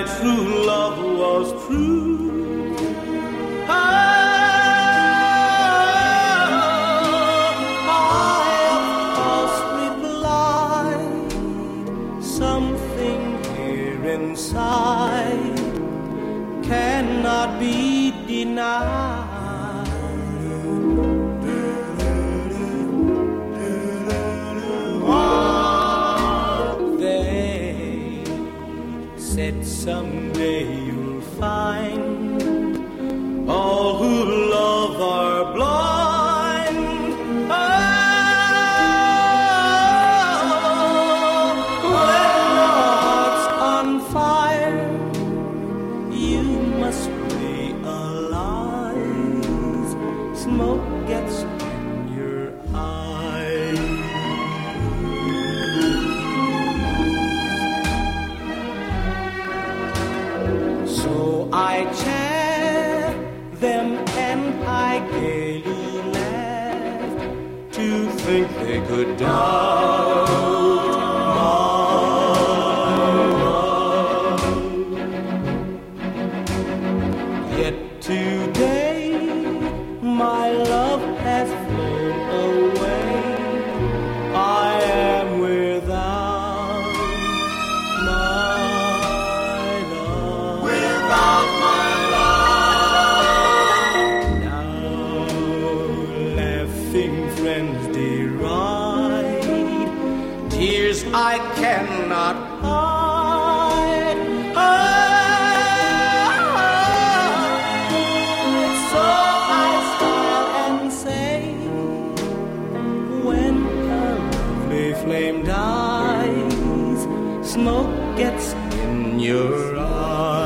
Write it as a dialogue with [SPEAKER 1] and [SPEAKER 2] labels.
[SPEAKER 1] my true love was true. Ah, oh, I inside cannot be denied. Someday you'll find all who love are blind. Oh, when So I chaff them and I gaily laughed to think they could doubt my love. Yet today my Tears I cannot hide. hide. So I smile and say, when a lovely flame dies, smoke gets in your eyes.